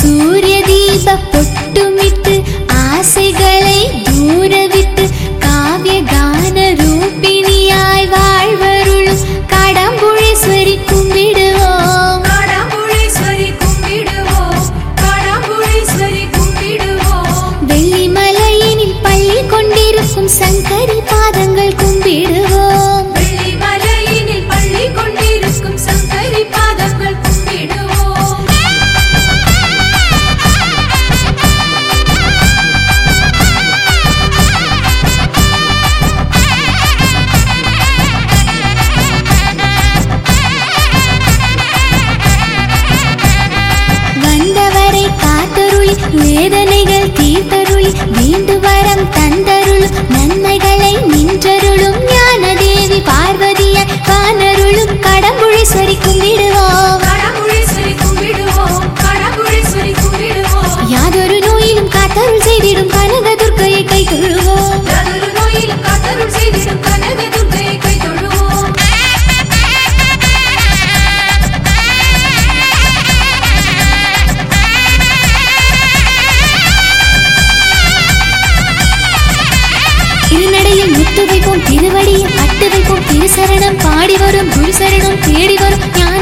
சூரிய தீப பொட்டுமிட்டு ஆசைகளை தூரவிட்டு காவிய கான ரூபிணியாய் வாழ்வருளும் கடம்புழேஸ்வரி கும்பிடுவோம். கடம்புழேஸ்வரி கும்பிடுவோம். கடம்புழேஸ்வரி கும்பிடுவோம். வெள்ளிமலையினில் பள்ளி கொண்டிருக்கும் சங்கரி பாதங்கள் கும்பிடுவோம். வேதனைகள் தீர்த்தருள் வீண்டு வரம் தந்தருள் நன்மைகளை கட்டு வைப்போம் திருவடியில் அட்டு வைப்போம் திருசரணம் பாடி வரும் குரு சரணம் தேடி வரும் ஞான